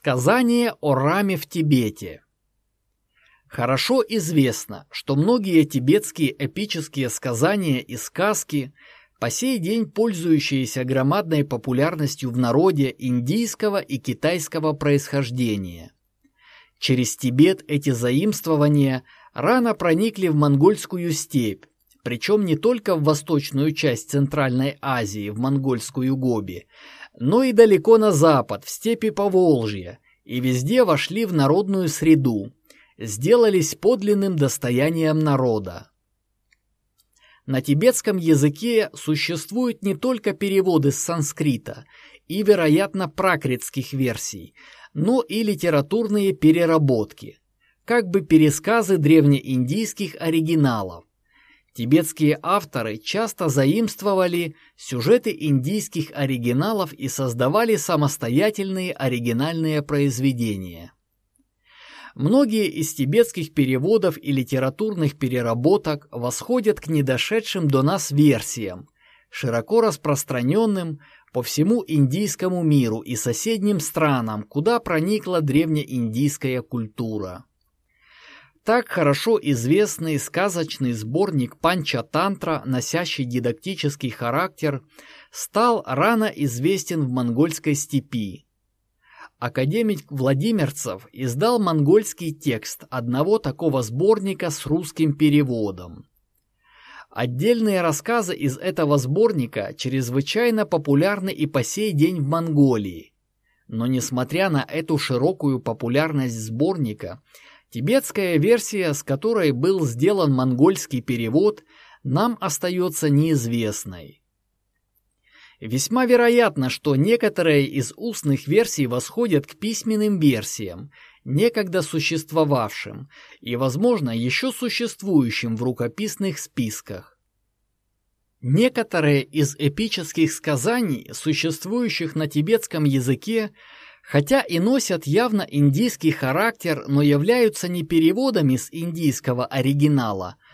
Сказание о раме в Тибете Хорошо известно, что многие тибетские эпические сказания и сказки, по сей день пользующиеся громадной популярностью в народе индийского и китайского происхождения. Через Тибет эти заимствования рано проникли в монгольскую степь, причем не только в восточную часть Центральной Азии, в монгольскую Гоби, но и далеко на запад, в степи Поволжья, и везде вошли в народную среду, сделались подлинным достоянием народа. На тибетском языке существуют не только переводы с санскрита и, вероятно, пракритских версий, но и литературные переработки, как бы пересказы древнеиндийских оригиналов. Тибетские авторы часто заимствовали сюжеты индийских оригиналов и создавали самостоятельные оригинальные произведения. Многие из тибетских переводов и литературных переработок восходят к недошедшим до нас версиям, широко распространенным по всему индийскому миру и соседним странам, куда проникла древнеиндийская культура. Так хорошо известный сказочный сборник Панча-тантра, носящий дидактический характер, стал рано известен в монгольской степи, Академик Владимирцев издал монгольский текст одного такого сборника с русским переводом. Отдельные рассказы из этого сборника чрезвычайно популярны и по сей день в Монголии. Но несмотря на эту широкую популярность сборника, тибетская версия, с которой был сделан монгольский перевод, нам остается неизвестной. Весьма вероятно, что некоторые из устных версий восходят к письменным версиям, некогда существовавшим и, возможно, еще существующим в рукописных списках. Некоторые из эпических сказаний, существующих на тибетском языке, хотя и носят явно индийский характер, но являются не переводами с индийского оригинала –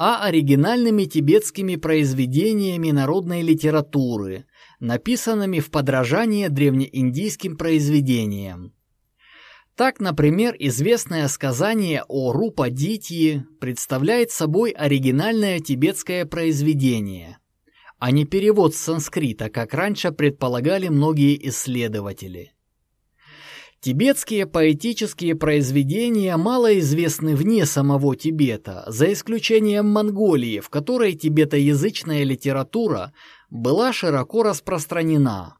а оригинальными тибетскими произведениями народной литературы, написанными в подражание древнеиндийским произведениям. Так, например, известное сказание о Рупа-Дитьи представляет собой оригинальное тибетское произведение, а не перевод с санскрита, как раньше предполагали многие исследователи. Тибетские поэтические произведения мало известны вне самого Тибета, за исключением Монголии, в которой тибетоязычная литература была широко распространена.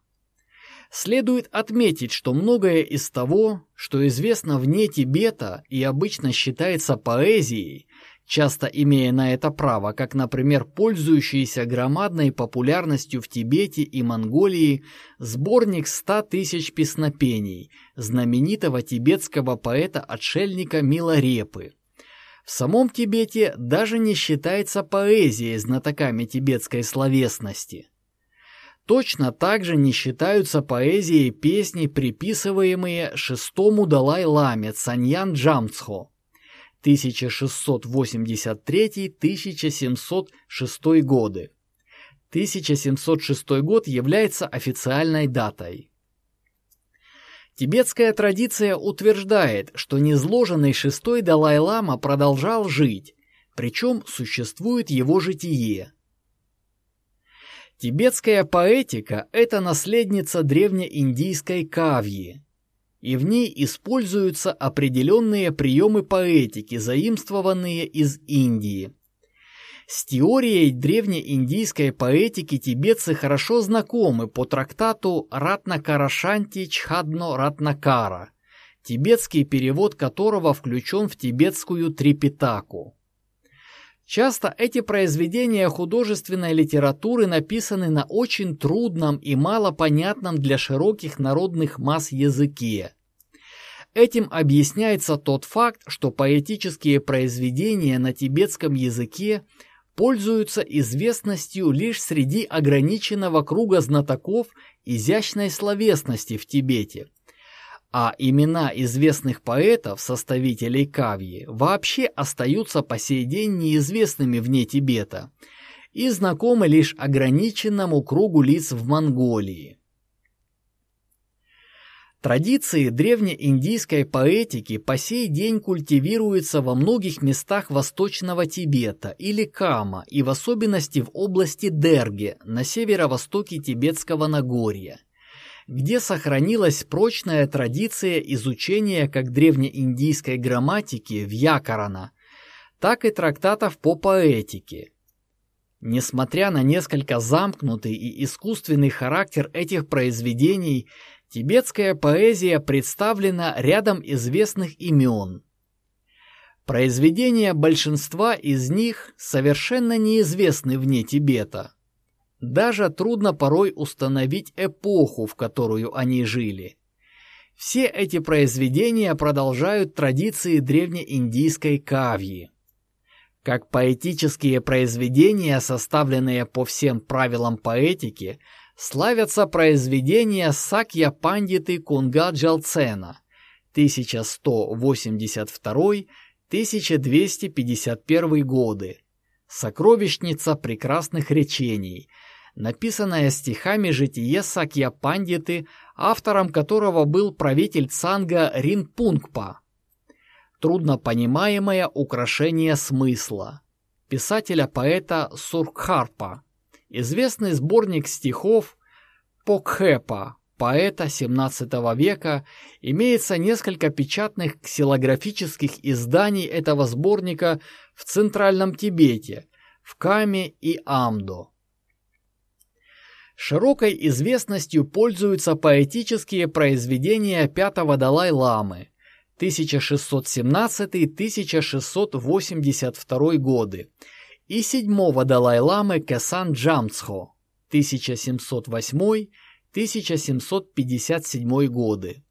Следует отметить, что многое из того, что известно вне Тибета и обычно считается поэзией, часто имея на это право, как, например, пользующийся громадной популярностью в Тибете и Монголии сборник ста тысяч песнопений знаменитого тибетского поэта-отшельника Миларепы. В самом Тибете даже не считается поэзией знатоками тибетской словесности. Точно так же не считаются поэзией песни, приписываемые шестому Далай-ламе Цаньян Джамцхо, 1683-1706 годы. 1706 год является официальной датой. Тибетская традиция утверждает, что незложенный шестой Далай-лама продолжал жить, причем существует его житие. Тибетская поэтика – это наследница древнеиндийской кавьи, и в ней используются определенные приемы поэтики, заимствованные из Индии. С теорией древнеиндийской поэтики тибетцы хорошо знакомы по трактату Ратнакарашанти Чхадно Ратнакара, тибетский перевод которого включен в тибетскую Трипитаку. Часто эти произведения художественной литературы написаны на очень трудном и малопонятном для широких народных масс языке. Этим объясняется тот факт, что поэтические произведения на тибетском языке пользуются известностью лишь среди ограниченного круга знатоков изящной словесности в Тибете – а имена известных поэтов, составителей кавьи, вообще остаются по сей день неизвестными вне Тибета и знакомы лишь ограниченному кругу лиц в Монголии. Традиции древнеиндийской поэтики по сей день культивируются во многих местах Восточного Тибета или Кама и в особенности в области Дерге на северо-востоке Тибетского Нагорья, где сохранилась прочная традиция изучения как древнеиндийской грамматики в Якорана, так и трактатов по поэтике. Несмотря на несколько замкнутый и искусственный характер этих произведений, Тибетская поэзия представлена рядом известных имен. Произведения большинства из них совершенно неизвестны вне Тибета. Даже трудно порой установить эпоху, в которую они жили. Все эти произведения продолжают традиции древнеиндийской кавьи. Как поэтические произведения, составленные по всем правилам поэтики – славятся произведения Сакья Пандиты Кунга Джалцена 1182-1251 годы, сокровищница прекрасных речений, написанная стихами житие Сакья Пандиты, автором которого был правитель Цанга Ринпунгпа. Трудно понимаемое украшение смысла. Писателя-поэта Суркхарпа – Известный сборник стихов Покхепа, поэта XVII века, имеется несколько печатных ксилографических изданий этого сборника в Центральном Тибете, в Каме и Амдо. Широкой известностью пользуются поэтические произведения пятого Далай-ламы 1617-1682 годы, и седьмого Далай-ламы Касан Джамцхо 1708-1757 годы.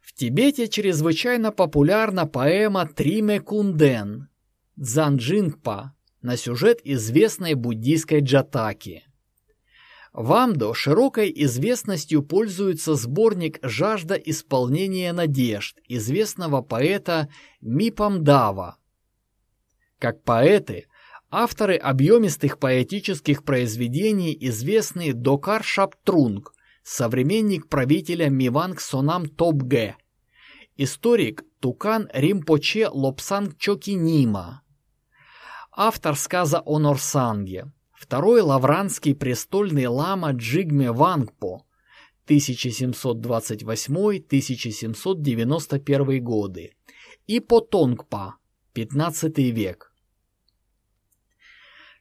В Тибете чрезвычайно популярна поэма Триме Кунден Дзанджингпа на сюжет известной буддийской джатаки. В Амдо широкой известностью пользуется сборник «Жажда исполнения надежд» известного поэта Мипамдава как поэты, авторы объемистых поэтических произведений известны Докар Шаптрунг, современник правителя Миванг Сонам Топге, историк Тукан Римпоче Лопсанг Чокинима, автор сказа о Норсанге, второй лавранский престольный лама Джигме Вангпо 1728-1791 годы и Потонгпа 15 век.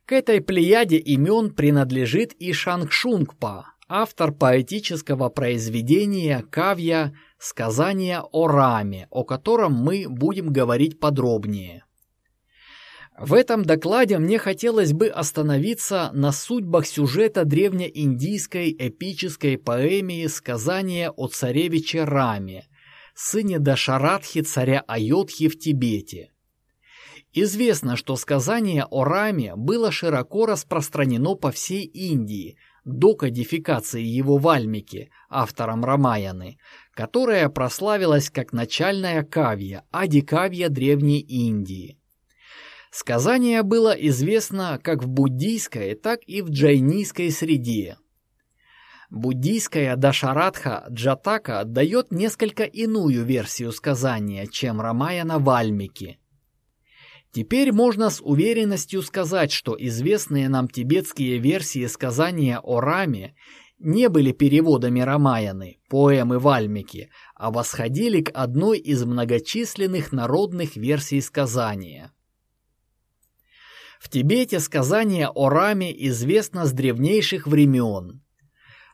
К этой плеяде имен принадлежит и Шангшунгпа, автор поэтического произведения Кавья «Сказание о Раме», о котором мы будем говорить подробнее. В этом докладе мне хотелось бы остановиться на судьбах сюжета древнеиндийской эпической поэмии «Сказание о царевиче Раме», сыне Дашаратхи царя Айодхи в Тибете. Известно, что сказание о Раме было широко распространено по всей Индии до кодификации его Вальмики, автором Рамаяны, которая прославилась как начальная кавья, адикавья Древней Индии. Сказание было известно как в буддийской, так и в джайнийской среде. Буддийская Дашарадха Джатака дает несколько иную версию сказания, чем Рамаяна Вальмики – Теперь можно с уверенностью сказать, что известные нам тибетские версии сказания о Раме не были переводами Рамаяны, поэмы Вальмики, а восходили к одной из многочисленных народных версий сказания. В Тибете сказание о Раме известно с древнейших времен.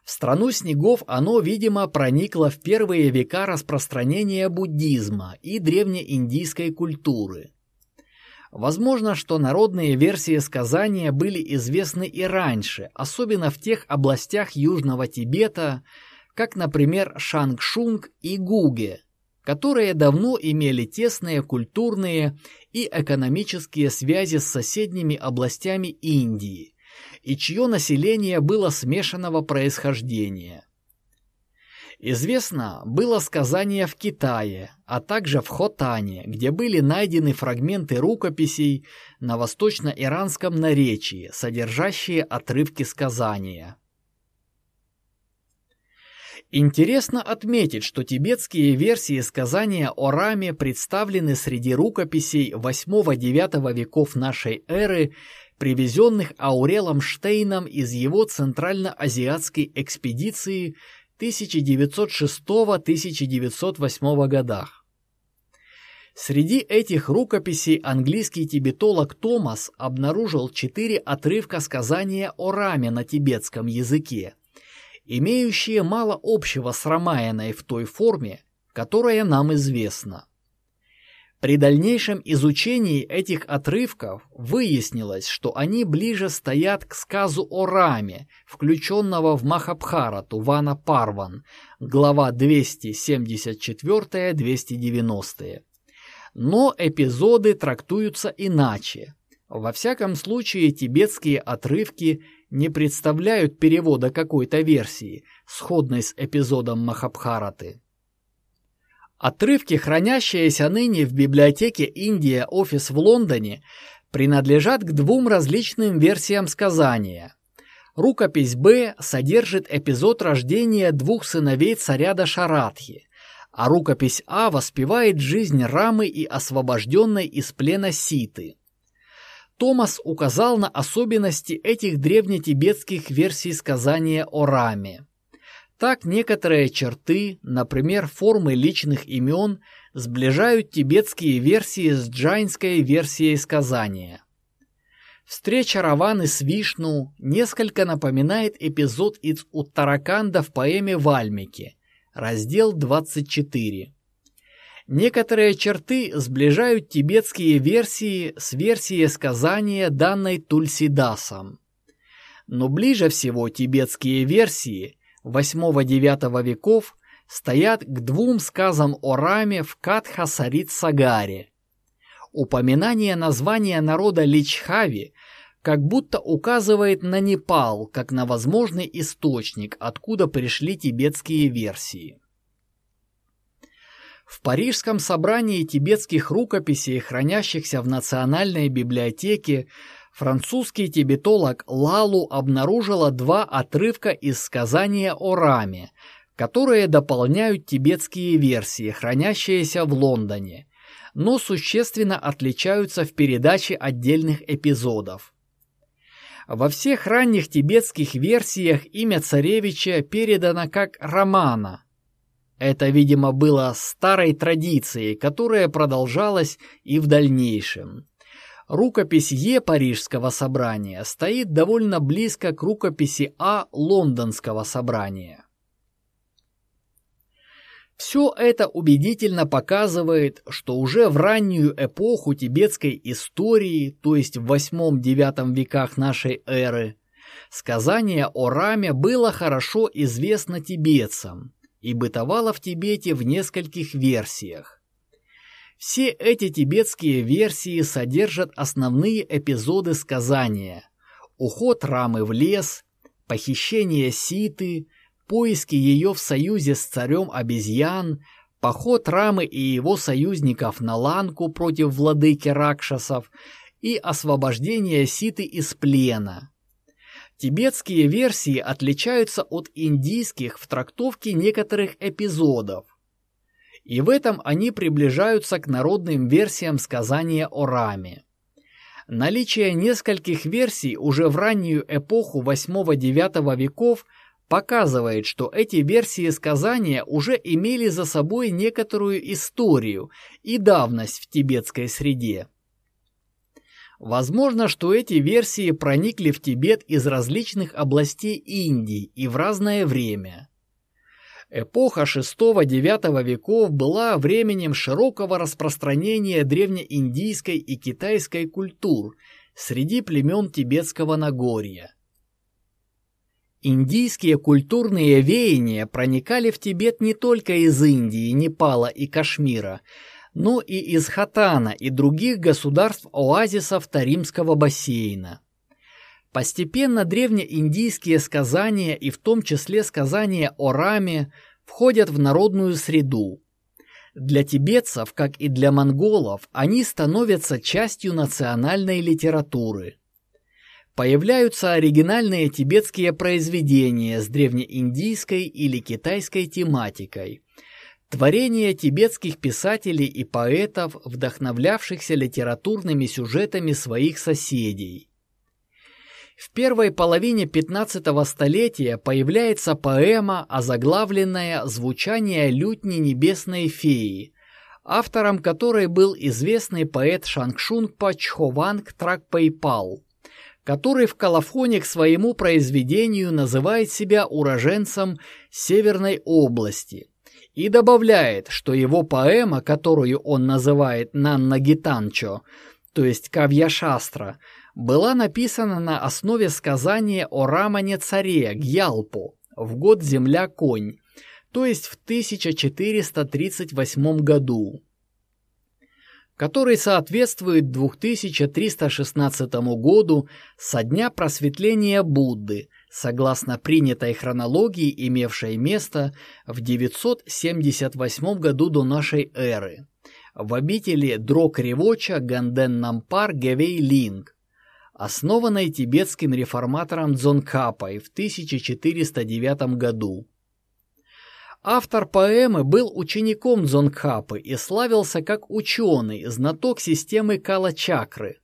В страну снегов оно, видимо, проникло в первые века распространения буддизма и древнеиндийской культуры – Возможно, что народные версии сказания были известны и раньше, особенно в тех областях Южного Тибета, как, например, Шангшунг и Гуге, которые давно имели тесные культурные и экономические связи с соседними областями Индии, и чье население было смешанного происхождения. Известно было сказание в Китае, а также в Хотане, где были найдены фрагменты рукописей на восточно-иранском наречии, содержащие отрывки сказания. Интересно отметить, что тибетские версии сказания о Раме представлены среди рукописей 8-9 веков нашей эры, привезенных Аурелом Штейном из его центральноазиатской экспедиции 1906-1908 годах. Среди этих рукописей английский тибетолог Томас обнаружил четыре отрывка сказания о Раме на тибетском языке, имеющие мало общего с Рамаяной в той форме, которая нам известна. При дальнейшем изучении этих отрывков выяснилось, что они ближе стоят к сказу о Раме, включенного в Махабхарату Вана Парван, глава 274-290. Но эпизоды трактуются иначе. Во всяком случае, тибетские отрывки не представляют перевода какой-то версии, сходной с эпизодом Махабхараты. Отрывки, хранящиеся ныне в библиотеке Индия офис в Лондоне, принадлежат к двум различным версиям сказания. Рукопись Б содержит эпизод рождения двух сыновей царя Дашаратхи, а рукопись А воспевает жизнь Рамы и освобожденной из плена Ситы. Томас указал на особенности этих древнетибетских версий сказания о Раме. Так некоторые черты, например, формы личных имен, сближают тибетские версии с джайнской версией сказания. Встреча Раваны с Вишну несколько напоминает эпизод из Уттараканда в поэме «Вальмики», раздел 24. Некоторые черты сближают тибетские версии с версией сказания, данной Тульсидасом. Но ближе всего тибетские версии 8-9 веков стоят к двум сказам о Раме в Катха-Сарит-Сагаре. Упоминание названия народа Личхави как будто указывает на Непал, как на возможный источник, откуда пришли тибетские версии. В Парижском собрании тибетских рукописей, хранящихся в Национальной библиотеке, французский тибетолог Лалу обнаружила два отрывка из сказания о Раме, которые дополняют тибетские версии, хранящиеся в Лондоне, но существенно отличаются в передаче отдельных эпизодов. Во всех ранних тибетских версиях имя царевича передано как Романа – это, видимо, было старой традицией, которая продолжалась и в дальнейшем. Рукопись Е Парижского собрания стоит довольно близко к рукописи А Лондонского собрания. Все это убедительно показывает, что уже в раннюю эпоху тибетской истории, то есть в 8-9 веках нашей эры, сказание о Раме было хорошо известно тибетцам, и бытовала в Тибете в нескольких версиях. Все эти тибетские версии содержат основные эпизоды сказания. Уход Рамы в лес, похищение Ситы, поиски ее в союзе с царем обезьян, поход Рамы и его союзников на Ланку против владыки Ракшасов и освобождение Ситы из плена. Тибетские версии отличаются от индийских в трактовке некоторых эпизодов. И в этом они приближаются к народным версиям сказания о Раме. Наличие нескольких версий уже в раннюю эпоху 8-9 веков показывает, что эти версии сказания уже имели за собой некоторую историю и давность в тибетской среде. Возможно, что эти версии проникли в Тибет из различных областей Индии и в разное время. Эпоха VI-IX веков была временем широкого распространения древнеиндийской и китайской культур среди племен Тибетского Нагорья. Индийские культурные веяния проникали в Тибет не только из Индии, Непала и Кашмира – но и из Хатана и других государств-оазисов Таримского бассейна. Постепенно древнеиндийские сказания и в том числе сказания о Раме входят в народную среду. Для тибетцев, как и для монголов, они становятся частью национальной литературы. появляются оригинальные тибетские произведения с древнеиндийской или китайской тематикой, творения тибетских писателей и поэтов, вдохновлявшихся литературными сюжетами своих соседей. В первой половине 15 столетия появляется поэма, озаглавленная «Звучание лютни небесной феи», автором которой был известный поэт Шангшунгпа Чхованг Тракпайпал, который в колофоне к своему произведению называет себя уроженцем Северной области и добавляет, что его поэма, которую он называет Наннагитанчо, то есть Кавьяшастра, была написана на основе сказания о Рамане-царе Гьялпу в год Земля-конь, то есть в 1438 году, который соответствует 2316 году со дня просветления Будды, согласно принятой хронологии, имевшей место в 978 году до нашей эры, в обители Дрок-Ревоча Ганден-Нампар Гевей-Линг, основанной тибетским реформатором Дзонкапой в 1409 году. Автор поэмы был учеником Дзонкапы и славился как ученый, знаток системы Кала-чакры.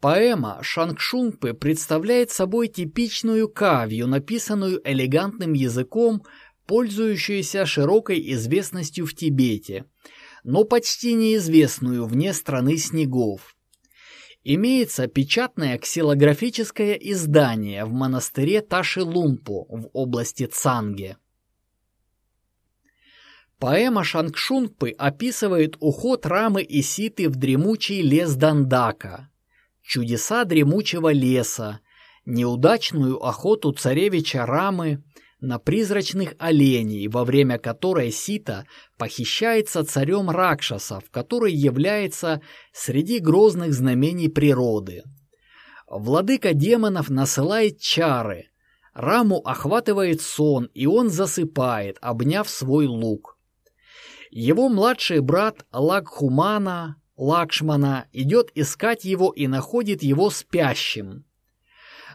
Поэма Шангшунпы представляет собой типичную кавью, написанную элегантным языком, пользующуюся широкой известностью в Тибете, но почти неизвестную вне страны снегов. Имеется печатное ксилографическое издание в монастыре Таши-Лумпу в области Цанге. Поэма Шангшунгпы описывает уход Рамы и Ситы в дремучий лес Дандака, чудеса дремучего леса, неудачную охоту царевича Рамы на призрачных оленей, во время которой Сита похищается царем Ракшасов, который является среди грозных знамений природы. Владыка демонов насылает чары, Раму охватывает сон, и он засыпает, обняв свой лук. Его младший брат Лагхумана, Лакшмана, идет искать его и находит его спящим.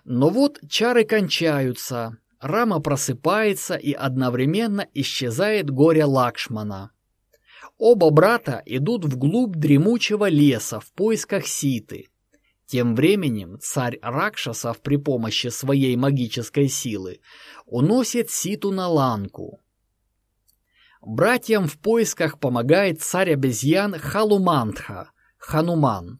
Но вот чары кончаются, Рама просыпается и одновременно исчезает горе Лакшмана. Оба брата идут вглубь дремучего леса в поисках Ситы. Тем временем царь Ракшасов при помощи своей магической силы уносит Ситу на ланку. Братьям в поисках помогает царь обезьян Халумантха, Хануман.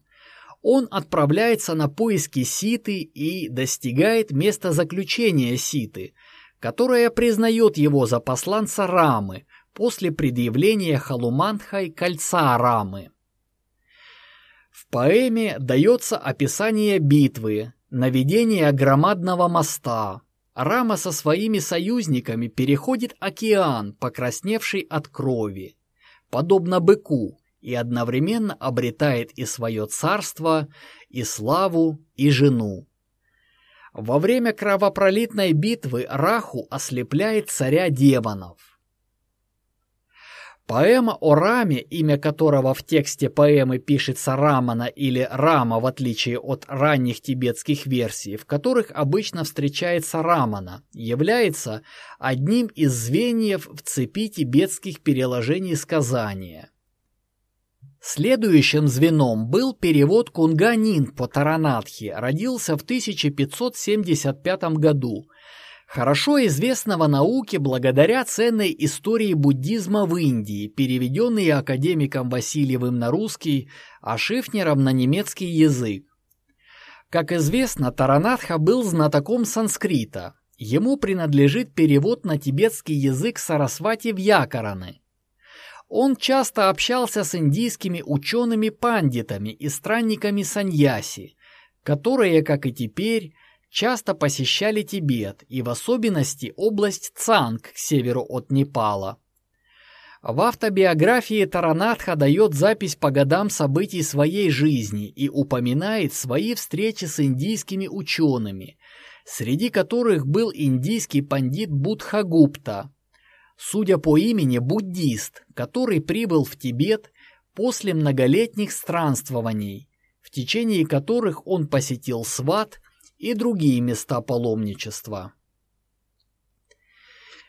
Он отправляется на поиски Ситы и достигает места заключения Ситы, которая признает его за посланца Рамы после предъявления Халумантхой кольца Рамы. В поэме дается описание битвы, наведение громадного моста. Рама со своими союзниками переходит океан, покрасневший от крови, подобно быку, и одновременно обретает и свое царство, и славу, и жену. Во время кровопролитной битвы Раху ослепляет царя демонов. Поэма о Раме, имя которого в тексте поэмы пишется Рамана или Рама, в отличие от ранних тибетских версий, в которых обычно встречается Рамана, является одним из звеньев в цепи тибетских переложений сказания – Следующим звеном был перевод Кунганин по Таранатхе, родился в 1575 году, хорошо известного науке благодаря ценной истории буддизма в Индии, переведенной академиком Васильевым на русский, а Шифнером на немецкий язык. Как известно, Таранатха был знатоком санскрита. Ему принадлежит перевод на тибетский язык Сарасвати Вьякараны – он часто общался с индийскими учеными-пандитами и странниками саньяси, которые, как и теперь, часто посещали Тибет и в особенности область Цанг к северу от Непала. В автобиографии Таранатха дает запись по годам событий своей жизни и упоминает свои встречи с индийскими учеными, среди которых был индийский пандит Будхагупта, судя по имени, буддист, который прибыл в Тибет после многолетних странствований, в течение которых он посетил Сват и другие места паломничества.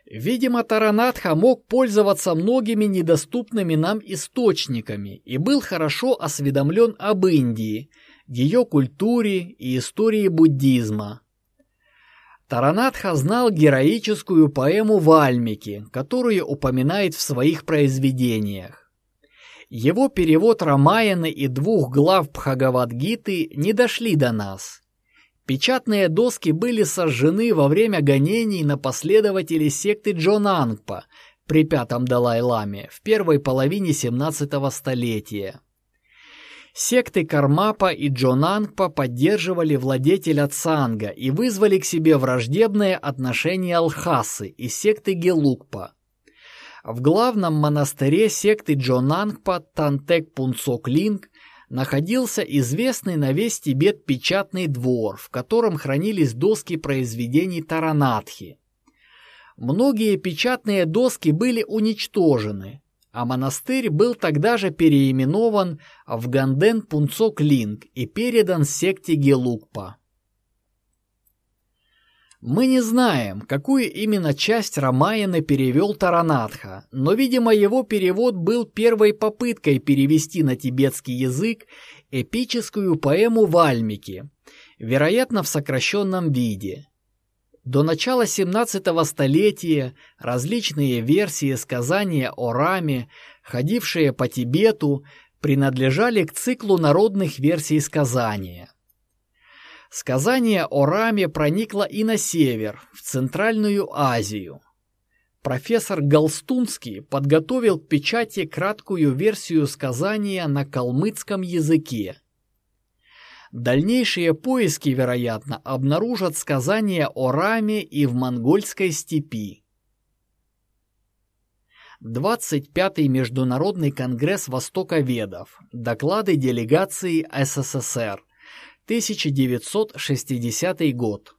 Видимо, Таранатха мог пользоваться многими недоступными нам источниками и был хорошо осведомлен об Индии, ее культуре и истории буддизма. Таранатха знал героическую поэму Вальмики, которую упоминает в своих произведениях. Его перевод Рамаяны и двух глав Бхагавадгиты не дошли до нас. Печатные доски были сожжены во время гонений на последователей секты Джон Ангпа при пятом Далай-ламе в первой половине 17 столетия. Секты Кармапа и Джонангпа поддерживали владетеля Цанга и вызвали к себе враждебное отношение Алхасы и секты Гелукпа. В главном монастыре секты Джонангпа Тантек Пунцок Линг находился известный на весь Тибет печатный двор, в котором хранились доски произведений Таранатхи. Многие печатные доски были уничтожены, а монастырь был тогда же переименован в Ганден Пунцок Линг и передан секте Гелукпа. Мы не знаем, какую именно часть Рамаяны перевел Таранатха, но, видимо, его перевод был первой попыткой перевести на тибетский язык эпическую поэму Вальмики, вероятно, в сокращенном виде. До начала 17 столетия различные версии сказания о Раме, ходившие по Тибету, принадлежали к циклу народных версий сказания. Сказание о Раме проникло и на север, в Центральную Азию. Профессор Галстунский подготовил к печати краткую версию сказания на калмыцком языке – Дальнейшие поиски, вероятно, обнаружат сказания о Раме и в монгольской степи. 25-й Международный конгресс Востоковедов. Доклады делегации СССР. 1960 год.